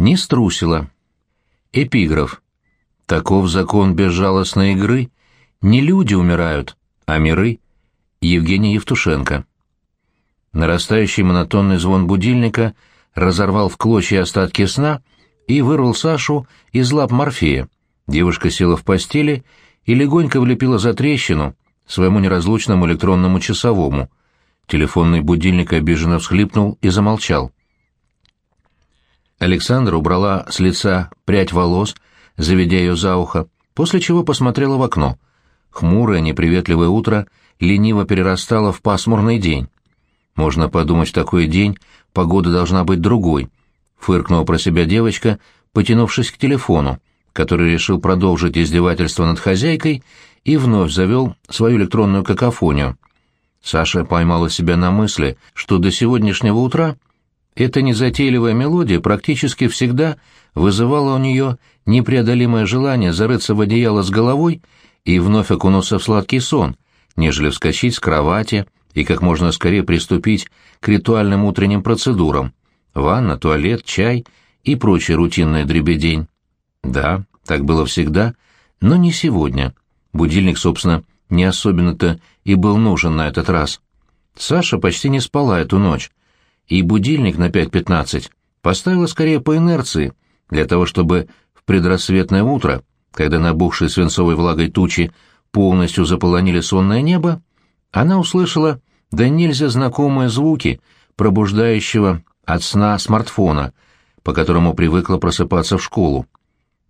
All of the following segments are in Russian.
не струсила. Эпиграф. Таков закон безжалостной игры. Не люди умирают, а миры. Евгений Евтушенко. Нарастающий монотонный звон будильника разорвал в клочья остатки сна и вырвал Сашу из лап Морфея. Девушка села в постели и легонько влепила за трещину своему неразлучному электронному часовому. Телефонный будильник обиженно всхлипнул и замолчал. Александра убрала с лица прядь волос, заведя ее за ухо, после чего посмотрела в окно. Хмурое, неприветливое утро лениво перерастало в пасмурный день. Можно подумать, в такой день погода должна быть другой, фыркнула про себя девочка, потянувшись к телефону, который решил продолжить издевательство над хозяйкой и вновь завел свою электронную какофонию. Саша поймала себя на мысли, что до сегодняшнего утра эта незатейливая мелодия практически всегда вызывала у нее непреодолимое желание зарыться в одеяло с головой и вновь окунуться в сладкий сон, нежели вскочить с кровати и как можно скорее приступить к ритуальным утренним процедурам — ванна, туалет, чай и прочая рутинная дребедень. Да, так было всегда, но не сегодня. Будильник, собственно, не особенно-то и был нужен на этот раз. Саша почти не спала эту ночь, и будильник на 5.15 поставила скорее по инерции, для того чтобы в предрассветное утро, когда набухшие свинцовой влагой тучи полностью заполонили сонное небо, она услышала да нельзя знакомые звуки пробуждающего от сна смартфона, по которому привыкла просыпаться в школу.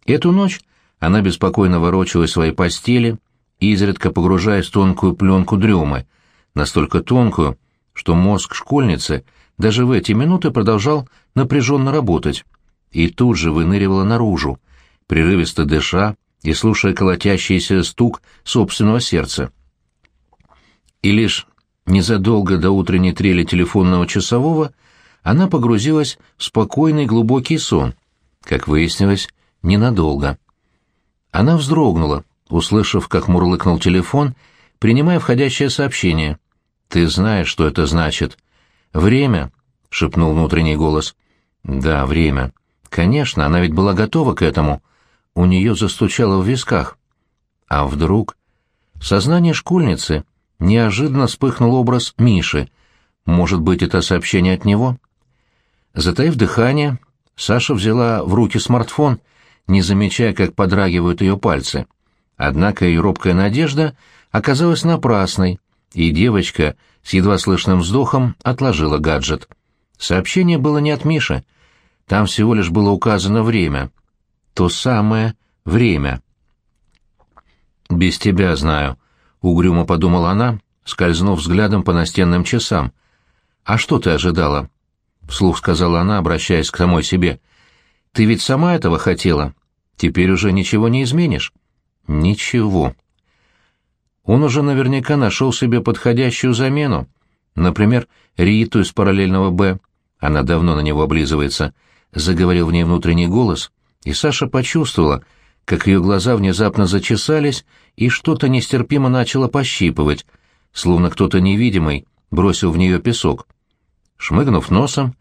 Эту ночь она беспокойно ворочалась в своей постели, изредка погружаясь в тонкую пленку дремы, настолько тонкую, что мозг школьницы даже в эти минуты продолжал напряженно работать, и тут же выныривала наружу, прерывисто дыша и слушая колотящийся стук собственного сердца. И лишь незадолго до утренней трели телефонного часового она погрузилась в спокойный глубокий сон, как выяснилось, ненадолго. Она вздрогнула, услышав, как мурлыкнул телефон, принимая входящее сообщение. «Ты знаешь, что это значит?» «Время», — шепнул внутренний голос. «Да, время. Конечно, она ведь была готова к этому. У нее застучало в висках. А вдруг...» В сознании школьницы неожиданно вспыхнул образ Миши. Может быть, это сообщение от него? Затаив дыхание, Саша взяла в руки смартфон не замечая, как подрагивают ее пальцы. Однако ее робкая надежда оказалась напрасной, и девочка с едва слышным вздохом отложила гаджет. Сообщение было не от Миши. Там всего лишь было указано время. То самое время. «Без тебя знаю», — угрюмо подумала она, скользнув взглядом по настенным часам. «А что ты ожидала?» — вслух сказала она, обращаясь к самой себе. «Ты ведь сама этого хотела. Теперь уже ничего не изменишь. Ничего. Он уже наверняка нашел себе подходящую замену. Например, Риту из параллельного «Б». Она давно на него облизывается. Заговорил в ней внутренний голос, и Саша почувствовала, как ее глаза внезапно зачесались, и что-то нестерпимо начало пощипывать, словно кто-то невидимый бросил в нее песок. Шмыгнув носом,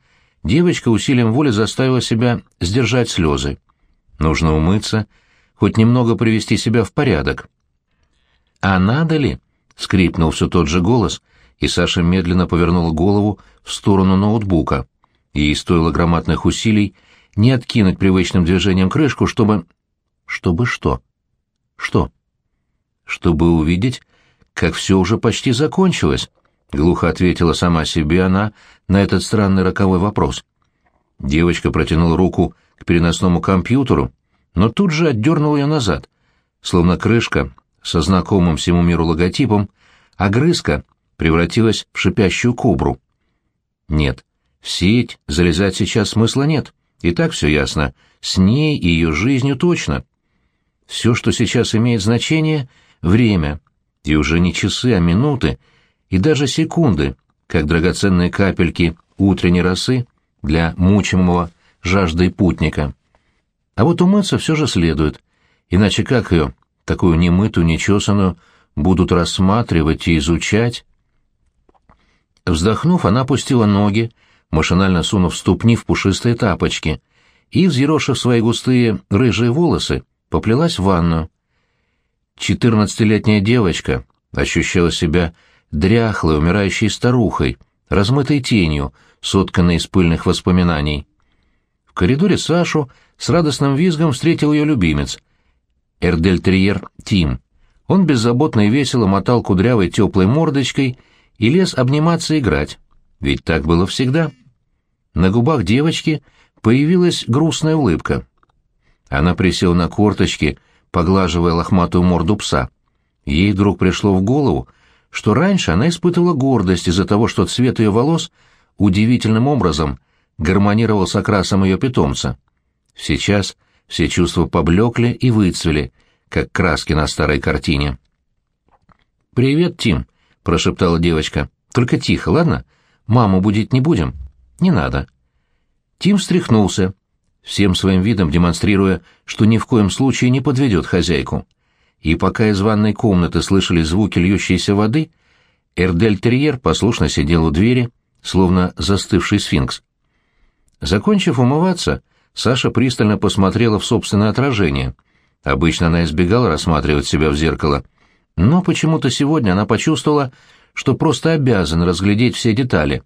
девочка усилием воли заставила себя сдержать слезы. Нужно умыться, хоть немного привести себя в порядок. «А надо ли?» — скрипнул все тот же голос, и Саша медленно повернула голову в сторону ноутбука. Ей стоило громадных усилий не откинуть привычным движением крышку, чтобы... Чтобы что? Что? Чтобы увидеть, как все уже почти закончилось, — глухо ответила сама себе она на этот странный роковой вопрос. Девочка протянула руку к переносному компьютеру, но тут же отдернул ее назад, словно крышка со знакомым всему миру логотипом, огрызка превратилась в шипящую кобру. Нет, в сеть залезать сейчас смысла нет, и так все ясно, с ней и ее жизнью точно. Все, что сейчас имеет значение — время, и уже не часы, а минуты, и даже секунды, как драгоценные капельки утренней росы для мучимого жаждой путника. А вот умыться все же следует, иначе как ее, такую немытую, нечесанную, будут рассматривать и изучать? Вздохнув, она опустила ноги, машинально сунув ступни в пушистые тапочки, и, взъерошив свои густые рыжие волосы, поплелась в ванную. Четырнадцатилетняя девочка ощущала себя дряхлой, умирающей старухой, размытой тенью, сотканной из пыльных воспоминаний. В коридоре Сашу с радостным визгом встретил ее любимец, эрдельтерьер Тим. Он беззаботно и весело мотал кудрявой теплой мордочкой и лез обниматься и играть. Ведь так было всегда. На губах девочки появилась грустная улыбка. Она присела на корточки, поглаживая лохматую морду пса. Ей вдруг пришло в голову, что раньше она испытывала гордость из-за того, что цвет ее волос удивительным образом гармонировал с окрасом ее питомца. Сейчас все чувства поблекли и выцвели, как краски на старой картине. «Привет, Тим», — прошептала девочка. «Только тихо, ладно? Маму будить не будем?» «Не надо». Тим встряхнулся, всем своим видом демонстрируя, что ни в коем случае не подведет хозяйку. И пока из ванной комнаты слышали звуки льющейся воды, Эрдель-терьер послушно сидел у двери, словно застывший сфинкс. Закончив умываться, Саша пристально посмотрела в собственное отражение. Обычно она избегала рассматривать себя в зеркало, но почему-то сегодня она почувствовала, что просто обязана разглядеть все детали.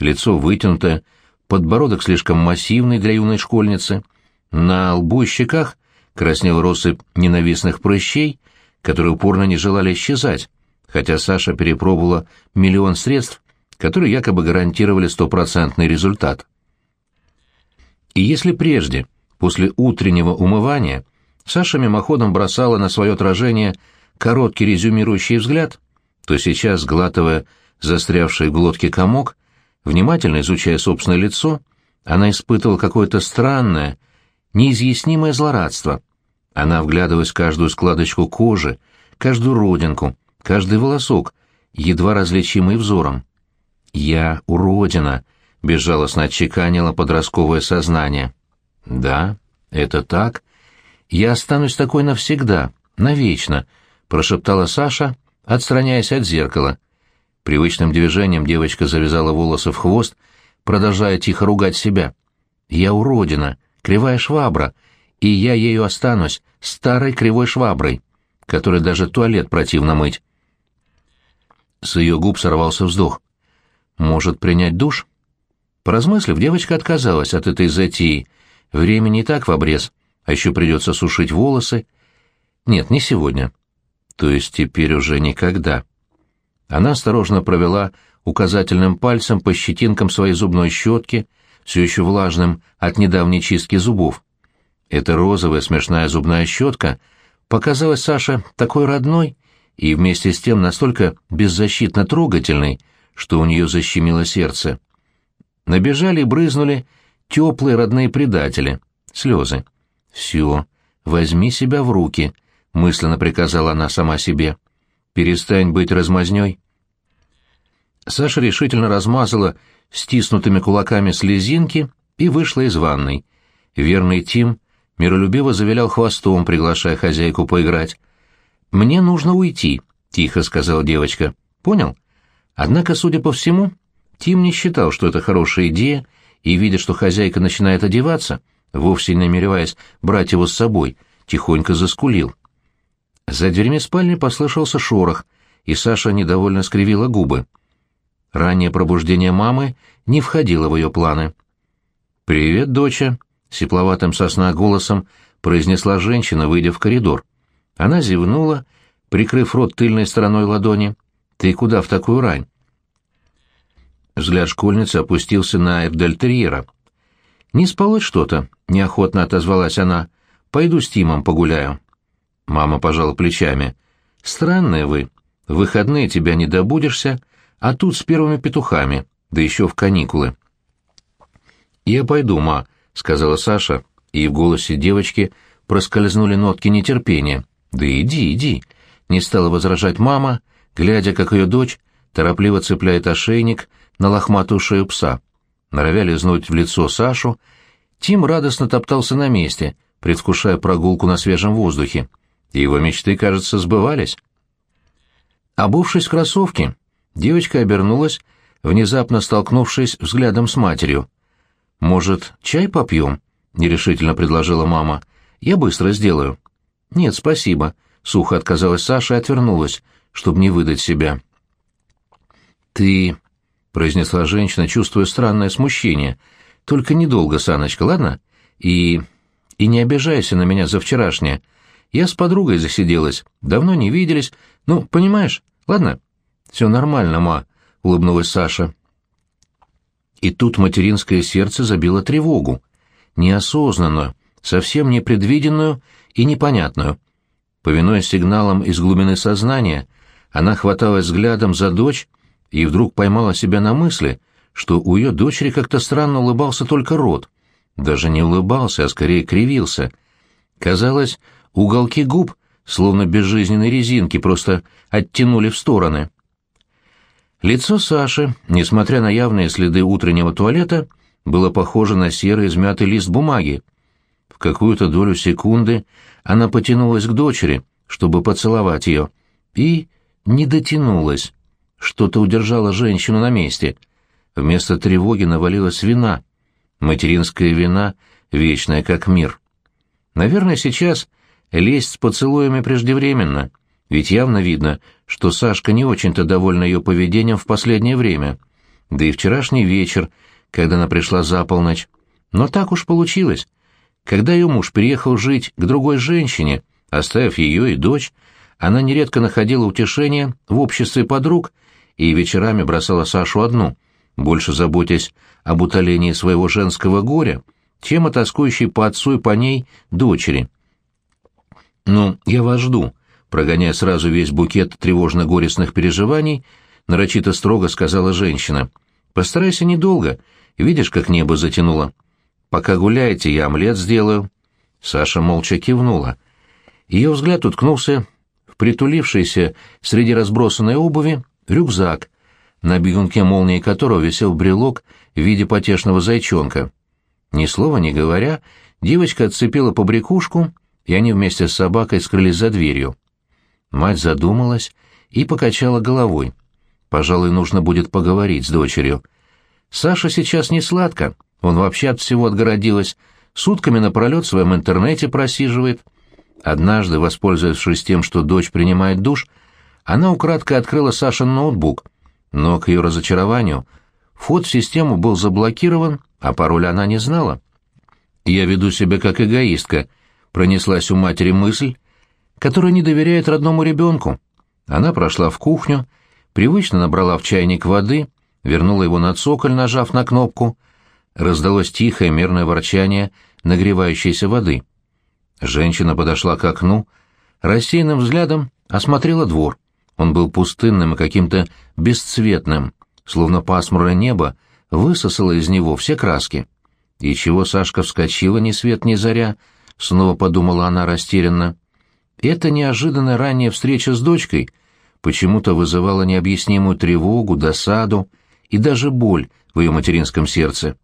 Лицо вытянутое, подбородок слишком массивный для юной школьницы, на лбу и щеках краснел россыпь ненавистных прыщей, которые упорно не желали исчезать, хотя Саша перепробовала миллион средств, которые якобы гарантировали стопроцентный результат. И если прежде, после утреннего умывания, Саша мимоходом бросала на свое отражение короткий резюмирующий взгляд, то сейчас, сглатывая застрявший в глотке комок, Внимательно изучая собственное лицо, она испытывала какое-то странное, неизъяснимое злорадство. Она вглядывалась в каждую складочку кожи, каждую родинку, каждый волосок, едва различимый взором. «Я уродина», — безжалостно отчеканило подростковое сознание. «Да, это так. Я останусь такой навсегда, навечно», — прошептала Саша, отстраняясь от зеркала. Привычным движением девочка завязала волосы в хвост, продолжая тихо ругать себя. «Я уродина, кривая швабра, и я ею останусь, старой кривой шваброй, которой даже туалет противно мыть». С ее губ сорвался вздох. «Может, принять душ?» Поразмыслив, девочка отказалась от этой затеи. Времени и так в обрез, а еще придется сушить волосы. Нет, не сегодня. То есть теперь уже никогда. Она осторожно провела указательным пальцем по щетинкам своей зубной щетки, все еще влажным от недавней чистки зубов. Эта розовая смешная зубная щетка показалась Саше такой родной и вместе с тем настолько беззащитно трогательной, что у нее защемило сердце. Набежали и брызнули теплые родные предатели, слезы. «Все, возьми себя в руки», — мысленно приказала она сама себе. Перестань быть размазнёй. Саша решительно размазала стиснутыми кулаками слезинки и вышла из ванной. Верный Тим миролюбиво завилял хвостом, приглашая хозяйку поиграть. «Мне нужно уйти», — тихо сказала девочка. «Понял?» Однако, судя по всему, Тим не считал, что это хорошая идея, и, видя, что хозяйка начинает одеваться, вовсе не намереваясь брать его с собой, тихонько заскулил. За дверьми спальни послышался шорох, и Саша недовольно скривила губы. Раннее пробуждение мамы не входило в ее планы. «Привет, доча», — сепловатым сосна голосом произнесла женщина, выйдя в коридор. Она зевнула, прикрыв рот тыльной стороной ладони. «Ты куда в такую рань?» Взгляд школьницы опустился на Эрдельтерьера. «Не спалось что-то?» — неохотно отозвалась она. «Пойду с Тимом погуляю». Мама пожала плечами. «Странные вы. В выходные тебя не добудешься, а тут с первыми петухами, да еще в каникулы». «Я пойду, ма», — сказала Саша, и в голосе девочки проскользнули нотки нетерпения. «Да иди, иди», — не стала возражать мама, глядя, как ее дочь торопливо цепляет ошейник на лохматую шею пса. Норовя лизнуть в лицо Сашу, Тим радостно топтался на месте, предвкушая прогулку на свежем воздухе его мечты, кажется, сбывались. Обувшись в кроссовки, девочка обернулась, внезапно столкнувшись взглядом с матерью. «Может, чай попьем?» — нерешительно предложила мама. «Я быстро сделаю». «Нет, спасибо», — сухо отказалась Саша и отвернулась, чтобы не выдать себя. «Ты...» — произнесла женщина, чувствуя странное смущение. «Только недолго, Саночка, ладно? И... и не обижайся на меня за вчерашнее. Я с подругой засиделась, давно не виделись. Ну, понимаешь, ладно?» «Все нормально, ма», — улыбнулась Саша. И тут материнское сердце забило тревогу, неосознанную, совсем непредвиденную и непонятную. Повинуясь сигналам из глубины сознания, она хваталась взглядом за дочь и вдруг поймала себя на мысли, что у ее дочери как-то странно улыбался только рот. Даже не улыбался, а скорее кривился. Казалось, уголки губ, словно безжизненной резинки, просто оттянули в стороны. Лицо Саши, несмотря на явные следы утреннего туалета, было похоже на серый измятый лист бумаги. В какую-то долю секунды она потянулась к дочери, чтобы поцеловать ее, и не дотянулась. Что-то удержало женщину на месте. Вместо тревоги навалилась вина. Материнская вина, вечная как мир. Наверное, сейчас лезть с поцелуями преждевременно — ведь явно видно, что Сашка не очень-то довольна ее поведением в последнее время. Да и вчерашний вечер, когда она пришла за полночь. Но так уж получилось. Когда ее муж переехал жить к другой женщине, оставив ее и дочь, она нередко находила утешение в обществе подруг и вечерами бросала Сашу одну, больше заботясь об утолении своего женского горя, чем о тоскующей по отцу и по ней дочери. «Ну, я вас жду», прогоняя сразу весь букет тревожно-горестных переживаний, нарочито строго сказала женщина. «Постарайся недолго. Видишь, как небо затянуло? Пока гуляете, я омлет сделаю». Саша молча кивнула. Ее взгляд уткнулся в притулившийся среди разбросанной обуви рюкзак, на бегунке молнии которого висел брелок в виде потешного зайчонка. Ни слова не говоря, девочка отцепила побрякушку, и они вместе с собакой скрылись за дверью. Мать задумалась и покачала головой. Пожалуй, нужно будет поговорить с дочерью. Саша сейчас не сладко, он вообще от всего отгородилась, сутками напролет в своем интернете просиживает. Однажды, воспользовавшись тем, что дочь принимает душ, она украдкой открыла Сашин ноутбук, но, к ее разочарованию, вход в систему был заблокирован, а пароля она не знала. «Я веду себя как эгоистка», — пронеслась у матери мысль, которая не доверяет родному ребенку. Она прошла в кухню, привычно набрала в чайник воды, вернула его на цоколь, нажав на кнопку. Раздалось тихое мерное ворчание нагревающейся воды. Женщина подошла к окну, рассеянным взглядом осмотрела двор. Он был пустынным и каким-то бесцветным, словно пасмурное небо высосало из него все краски. И чего Сашка вскочила ни свет ни заря, снова подумала она растерянно. Эта неожиданная ранняя встреча с дочкой почему-то вызывала необъяснимую тревогу, досаду и даже боль в ее материнском сердце.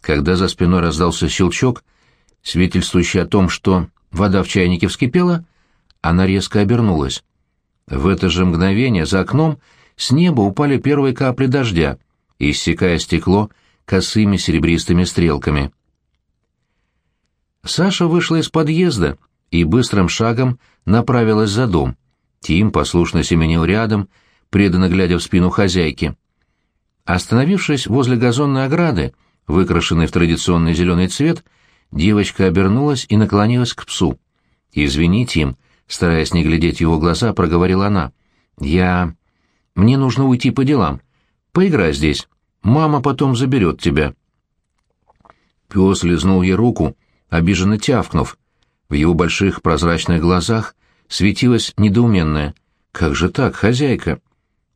Когда за спиной раздался щелчок, свидетельствующий о том, что вода в чайнике вскипела, она резко обернулась. В это же мгновение за окном с неба упали первые капли дождя, иссекая стекло косыми серебристыми стрелками. Саша вышла из подъезда и быстрым шагом направилась за дом. Тим послушно семенил рядом, преданно глядя в спину хозяйки. Остановившись возле газонной ограды, выкрашенной в традиционный зеленый цвет, девочка обернулась и наклонилась к псу. «Извини, Тим», стараясь не глядеть его глаза, проговорила она. «Я... Мне нужно уйти по делам. Поиграй здесь. Мама потом заберет тебя». Пес лизнул ей руку, обиженно тявкнув. В его больших прозрачных глазах светилось недоуменное. «Как же так, хозяйка?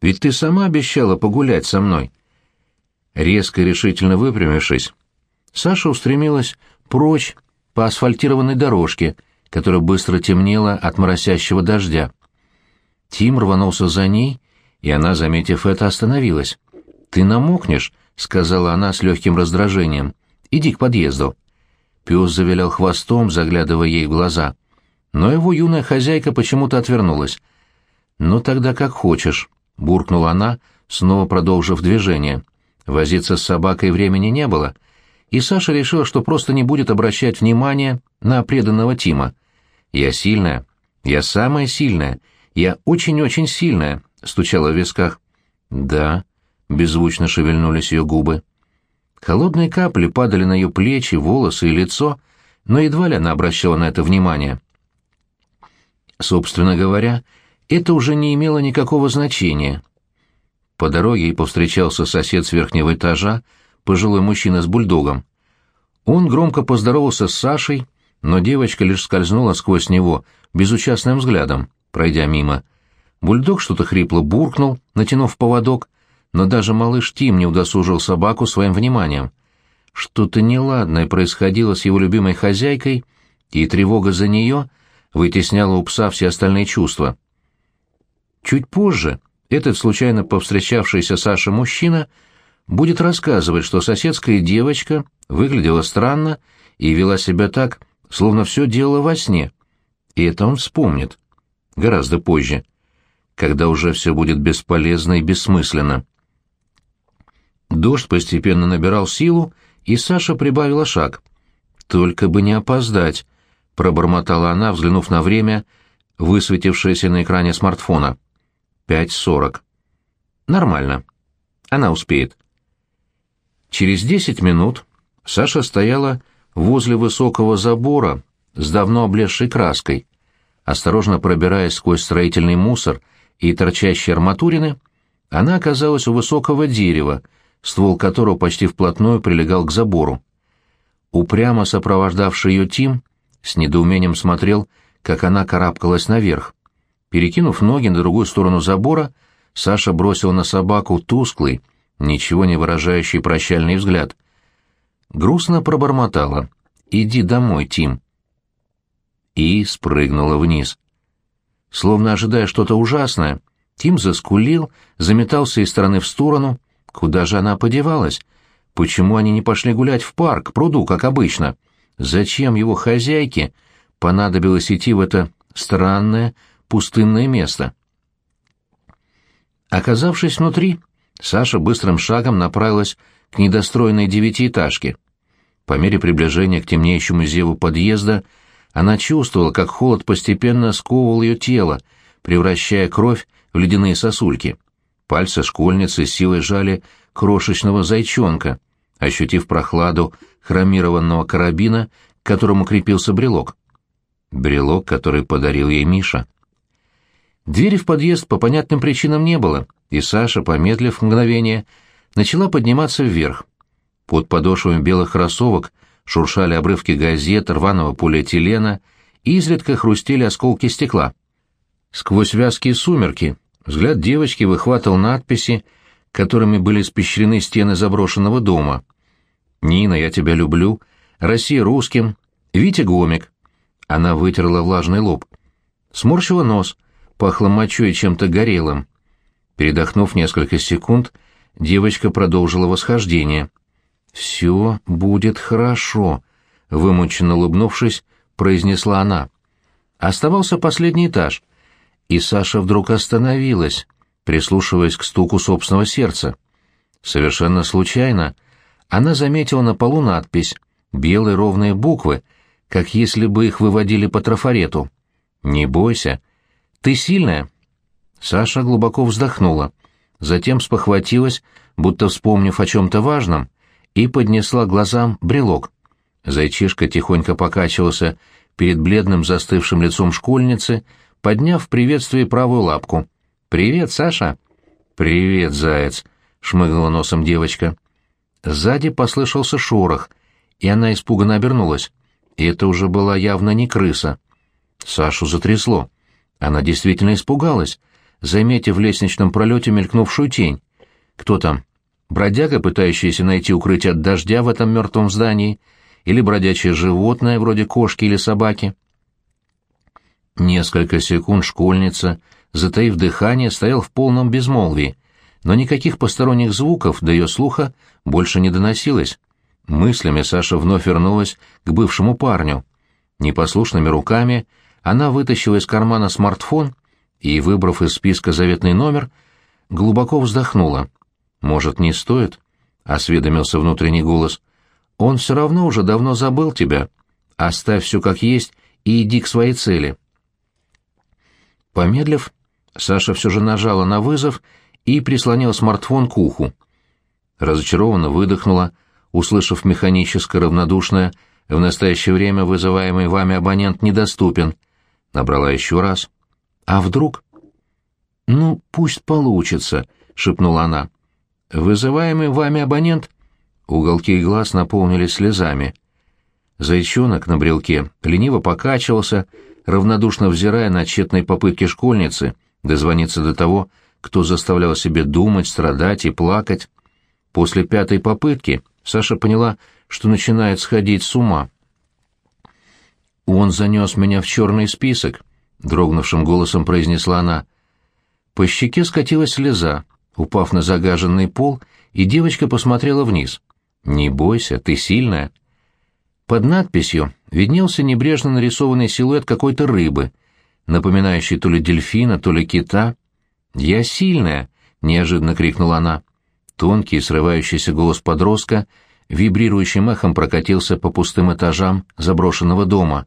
Ведь ты сама обещала погулять со мной». Резко и решительно выпрямившись, Саша устремилась прочь по асфальтированной дорожке, которая быстро темнела от моросящего дождя. Тим рванулся за ней, и она, заметив это, остановилась. «Ты намокнешь», — сказала она с легким раздражением. «Иди к подъезду». Пес завилял хвостом, заглядывая ей в глаза. Но его юная хозяйка почему-то отвернулась. «Ну тогда как хочешь», — буркнула она, снова продолжив движение. Возиться с собакой времени не было. и Саша решила, что просто не будет обращать внимания на преданного Тима. «Я сильная. Я самая сильная. Я очень-очень сильная», — стучала в висках. «Да», — беззвучно шевельнулись ее губы. Холодные капли падали на ее плечи, волосы и лицо, но едва ли она обращала на это внимание. Собственно говоря, это уже не имело никакого значения. По дороге ей повстречался сосед с верхнего этажа, пожилой мужчина с бульдогом. Он громко поздоровался с Сашей, но девочка лишь скользнула сквозь него безучастным взглядом, пройдя мимо. Бульдог что-то хрипло буркнул, натянув поводок, но даже малыш Тим не удосужил собаку своим вниманием. Что-то неладное происходило с его любимой хозяйкой, и тревога за нее вытесняла у пса все остальные чувства. Чуть позже этот случайно повстречавшийся Саше мужчина будет рассказывать, что соседская девочка выглядела странно и вела себя так, словно все делала во сне. И это он вспомнит. Гораздо позже, когда уже все будет бесполезно и бессмысленно. Дождь постепенно набирал силу, и Саша прибавила шаг. «Только бы не опоздать», — пробормотала она, взглянув на время, высветившееся на экране смартфона. «Пять сорок». «Нормально. Она успеет». Через десять минут Саша стояла возле высокого забора с давно облезшей краской. Осторожно пробираясь сквозь строительный мусор и торчащие арматурины, она оказалась у высокого дерева, ствол которого почти вплотную прилегал к забору. Упрямо сопровождавший ее Тим с недоумением смотрел, как она карабкалась наверх. Перекинув ноги на другую сторону забора, Саша бросил на собаку тусклый, ничего не выражающий прощальный взгляд. Грустно пробормотала. «Иди домой, Тим». И спрыгнула вниз. Словно ожидая что-то ужасное, Тим заскулил, заметался из стороны в сторону, Куда же она подевалась? Почему они не пошли гулять в парк, пруду, как обычно? Зачем его хозяйке понадобилось идти в это странное пустынное место? Оказавшись внутри, Саша быстрым шагом направилась к недостроенной девятиэтажке. По мере приближения к темнеющему зеву подъезда она чувствовала, как холод постепенно сковывал ее тело, превращая кровь в ледяные сосульки. Пальцы школьницы силой жали крошечного зайчонка, ощутив прохладу хромированного карабина, к которому крепился брелок. Брелок, который подарил ей Миша. Двери в подъезд по понятным причинам не было, и Саша, помедлив мгновение, начала подниматься вверх. Под подошвами белых кроссовок шуршали обрывки газет, рваного полиэтилена, и изредка хрустели осколки стекла. Сквозь вязкие сумерки Взгляд девочки выхватывал надписи, которыми были испещрены стены заброшенного дома. «Нина, я тебя люблю», «Россия русским», «Витя Гомик». Она вытерла влажный лоб. Сморщила нос, пахло мочой чем-то горелым. Передохнув несколько секунд, девочка продолжила восхождение. «Все будет хорошо», — вымученно улыбнувшись, произнесла она. Оставался последний этаж — и Саша вдруг остановилась, прислушиваясь к стуку собственного сердца. Совершенно случайно она заметила на полу надпись, белые ровные буквы, как если бы их выводили по трафарету. «Не бойся. Ты сильная?» Саша глубоко вздохнула, затем спохватилась, будто вспомнив о чем-то важном, и поднесла глазам брелок. Зайчишка тихонько покачивался перед бледным застывшим лицом школьницы, подняв в приветствии правую лапку. «Привет, Саша!» «Привет, заяц!» — шмыгнула носом девочка. Сзади послышался шорох, и она испуганно обернулась. И это уже была явно не крыса. Сашу затрясло. Она действительно испугалась, заметив в лестничном пролете мелькнувшую тень. «Кто там? Бродяга, пытающийся найти укрытие от дождя в этом мертвом здании? Или бродячее животное, вроде кошки или собаки?» Несколько секунд школьница, затаив дыхание, стоял в полном безмолвии, но никаких посторонних звуков до ее слуха больше не доносилось. Мыслями Саша вновь вернулась к бывшему парню. Непослушными руками она вытащила из кармана смартфон и, выбрав из списка заветный номер, глубоко вздохнула. «Может, не стоит?» — осведомился внутренний голос. Он все равно уже давно забыл тебя. Оставь все как есть и иди к своей цели. Помедлив, Саша все же нажала на вызов и прислонила смартфон к уху. Разочарованно выдохнула, услышав механическое равнодушное «В настоящее время вызываемый вами абонент недоступен». Набрала еще раз. «А вдруг?» «Ну, пусть получится», — шепнула она. «Вызываемый вами абонент...» Уголки глаз наполнились слезами. Зайчонок на брелке лениво покачивался, равнодушно взирая на тщетные попытки школьницы дозвониться до того, кто заставлял себе думать, страдать и плакать. После пятой попытки Саша поняла, что начинает сходить с ума. «Он занес меня в черный список», — дрогнувшим голосом произнесла она. По щеке скатилась слеза, упав на загаженный пол, и девочка посмотрела вниз. «Не бойся, ты сильная». Под надписью виднелся небрежно нарисованный силуэт какой-то рыбы, напоминающий то ли дельфина, то ли кита. «Я сильная!» — неожиданно крикнула она. Тонкий, срывающийся голос подростка вибрирующим эхом прокатился по пустым этажам заброшенного дома.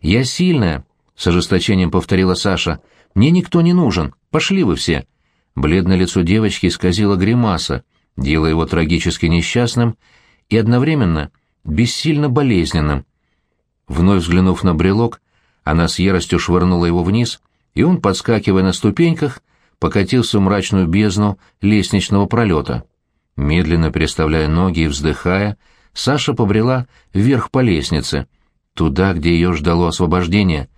«Я сильная!» — с ожесточением повторила Саша. «Мне никто не нужен. Пошли вы все!» Бледное лицо девочки исказило гримаса, делая его трагически несчастным и одновременно бессильно болезненным. Вновь взглянув на брелок, она с яростью швырнула его вниз, и он, подскакивая на ступеньках, покатился в мрачную бездну лестничного пролета. Медленно переставляя ноги и вздыхая, Саша побрела вверх по лестнице, туда, где ее ждало освобождение.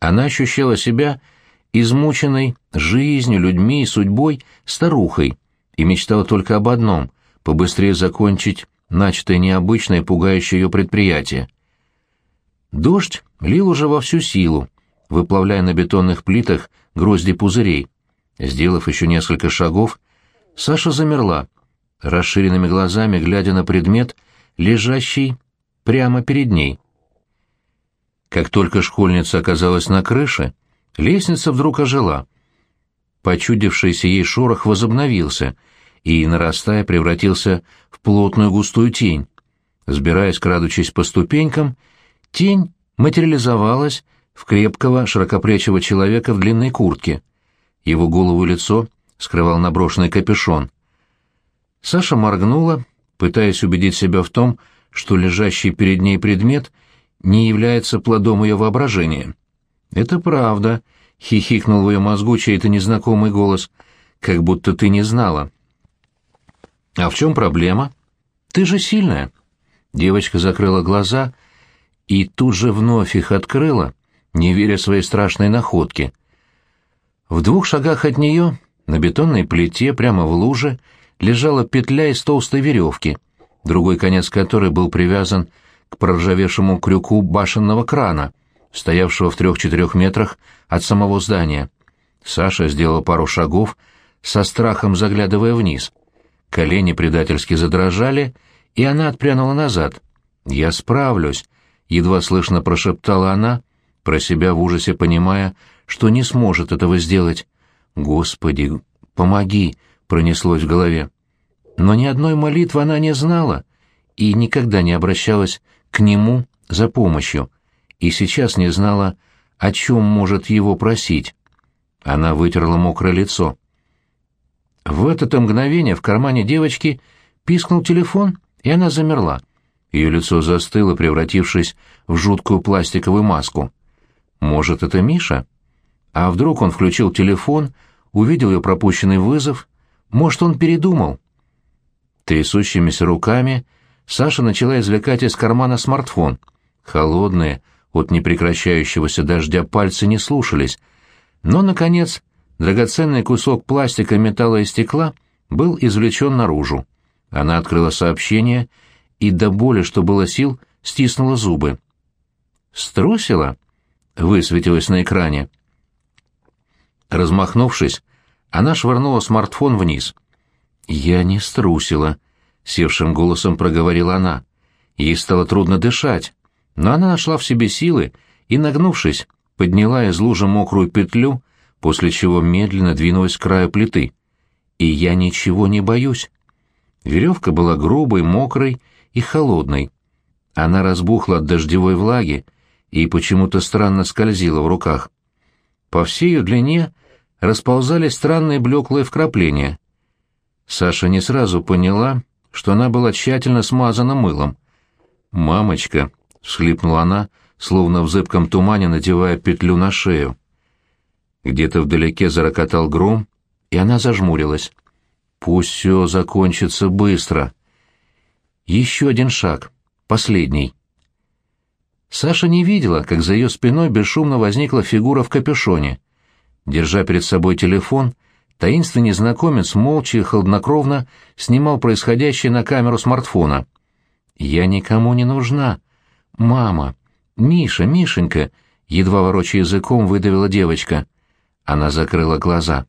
Она ощущала себя измученной жизнью, людьми и судьбой старухой и мечтала только об одном — побыстрее закончить начатое необычное пугающее ее предприятие. Дождь лил уже во всю силу, выплавляя на бетонных плитах грозди пузырей. Сделав еще несколько шагов, Саша замерла, расширенными глазами глядя на предмет, лежащий прямо перед ней. Как только школьница оказалась на крыше, лестница вдруг ожила. Почудившийся ей шорох возобновился и, нарастая, превратился в плотную густую тень. Сбираясь, крадучись по ступенькам, тень материализовалась в крепкого, широкоплечего человека в длинной куртке. Его голову и лицо скрывал наброшенный капюшон. Саша моргнула, пытаясь убедить себя в том, что лежащий перед ней предмет не является плодом ее воображения. «Это правда», — хихикнул в ее мозгу чей-то незнакомый голос, — «как будто ты не знала». «А в чем проблема? Ты же сильная». Девочка закрыла глаза и тут же вновь их открыла, не веря своей страшной находке. В двух шагах от нее, на бетонной плите, прямо в луже, лежала петля из толстой веревки, другой конец которой был привязан к проржавевшему крюку башенного крана, стоявшего в трех-четырех метрах от самого здания. Саша сделала пару шагов, со страхом заглядывая вниз. Колени предательски задрожали, и она отпрянула назад. «Я справлюсь», — едва слышно прошептала она, про себя в ужасе понимая, что не сможет этого сделать. «Господи, помоги!» — пронеслось в голове. Но ни одной молитвы она не знала и никогда не обращалась к нему за помощью, и сейчас не знала, о чем может его просить. Она вытерла мокрое лицо. В это мгновение в кармане девочки пискнул телефон, и она замерла. Ее лицо застыло, превратившись в жуткую пластиковую маску. Может, это Миша? А вдруг он включил телефон, увидел ее пропущенный вызов? Может, он передумал? Трясущимися руками Саша начала извлекать из кармана смартфон. Холодные, от непрекращающегося дождя пальцы не слушались. Но, наконец, драгоценный кусок пластика, металла и стекла был извлечен наружу. Она открыла сообщение и до боли, что было сил, стиснула зубы. «Струсила?» — высветилось на экране. Размахнувшись, она швырнула смартфон вниз. «Я не струсила», — севшим голосом проговорила она. Ей стало трудно дышать, но она нашла в себе силы и, нагнувшись, подняла из лужи мокрую петлю, после чего медленно двинулась к краю плиты. «И я ничего не боюсь». Веревка была грубой, мокрой и холодной. Она разбухла от дождевой влаги и почему-то странно скользила в руках. По всей ее длине расползались странные блеклые вкрапления. Саша не сразу поняла, что она была тщательно смазана мылом. «Мамочка!» — всхлипнула она, словно в зыбком тумане надевая петлю на шею. Где-то вдалеке зарокотал гром, и она зажмурилась. «Пусть все закончится быстро!» Еще один шаг, последний. Саша не видела, как за ее спиной бесшумно возникла фигура в капюшоне. Держа перед собой телефон, таинственный незнакомец молча и хладнокровно снимал происходящее на камеру смартфона. «Я никому не нужна. Мама! Миша, Мишенька!» — едва ворочая языком выдавила девочка. Она закрыла глаза.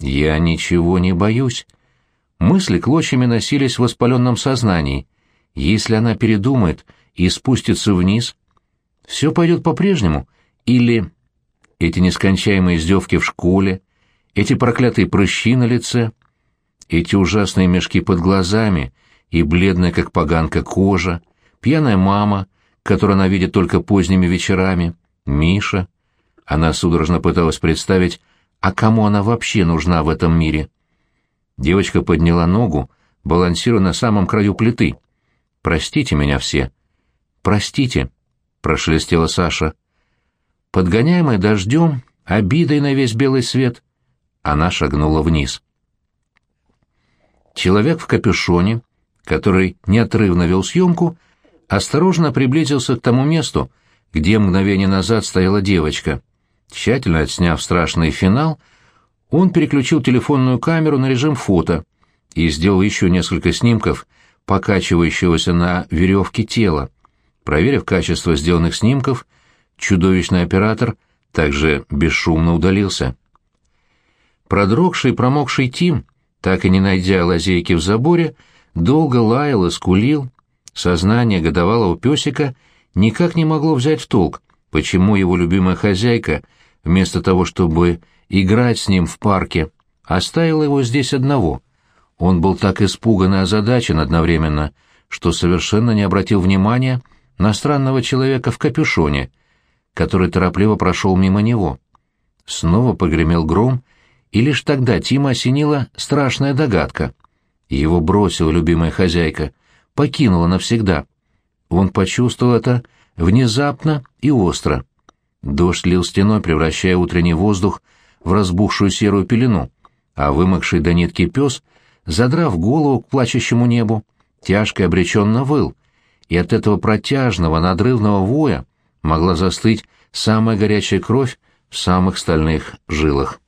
«Я ничего не боюсь». Мысли клочьями носились в воспаленном сознании. Если она передумает и спустится вниз, все пойдет по-прежнему, или эти нескончаемые издевки в школе, эти проклятые прыщи на лице, эти ужасные мешки под глазами и бледная, как поганка, кожа, пьяная мама, которую она видит только поздними вечерами, Миша. Она судорожно пыталась представить, а кому она вообще нужна в этом мире. Девочка подняла ногу, балансируя на самом краю плиты. «Простите меня все». «Простите», — прошелестела Саша. Подгоняемая дождем, обидой на весь белый свет, она шагнула вниз. Человек в капюшоне, который неотрывно вел съемку, осторожно приблизился к тому месту, где мгновение назад стояла девочка. Тщательно отсняв страшный финал, он переключил телефонную камеру на режим фото и сделал еще несколько снимков покачивающегося на веревке тела. Проверив качество сделанных снимков, чудовищный оператор также бесшумно удалился. Продрогший и промокший Тим, так и не найдя лазейки в заборе, долго лаял и скулил. Сознание годовалого песика никак не могло взять в толк, почему его любимая хозяйка, вместо того, чтобы играть с ним в парке, оставила его здесь одного. Он был так испуган и озадачен одновременно, что совершенно не обратил внимания на странного человека в капюшоне, который торопливо прошел мимо него. Снова погремел гром, и лишь тогда Тима осенила страшная догадка. Его бросила любимая хозяйка, покинула навсегда. Он почувствовал это внезапно и остро. Дождь лил стеной, превращая утренний воздух в разбухшую серую пелену, а вымокший до нитки пес, задрав голову к плачущему небу, тяжко и обреченно выл, и от этого протяжного, надрывного воя могла застыть самая горячая кровь в самых стальных жилах.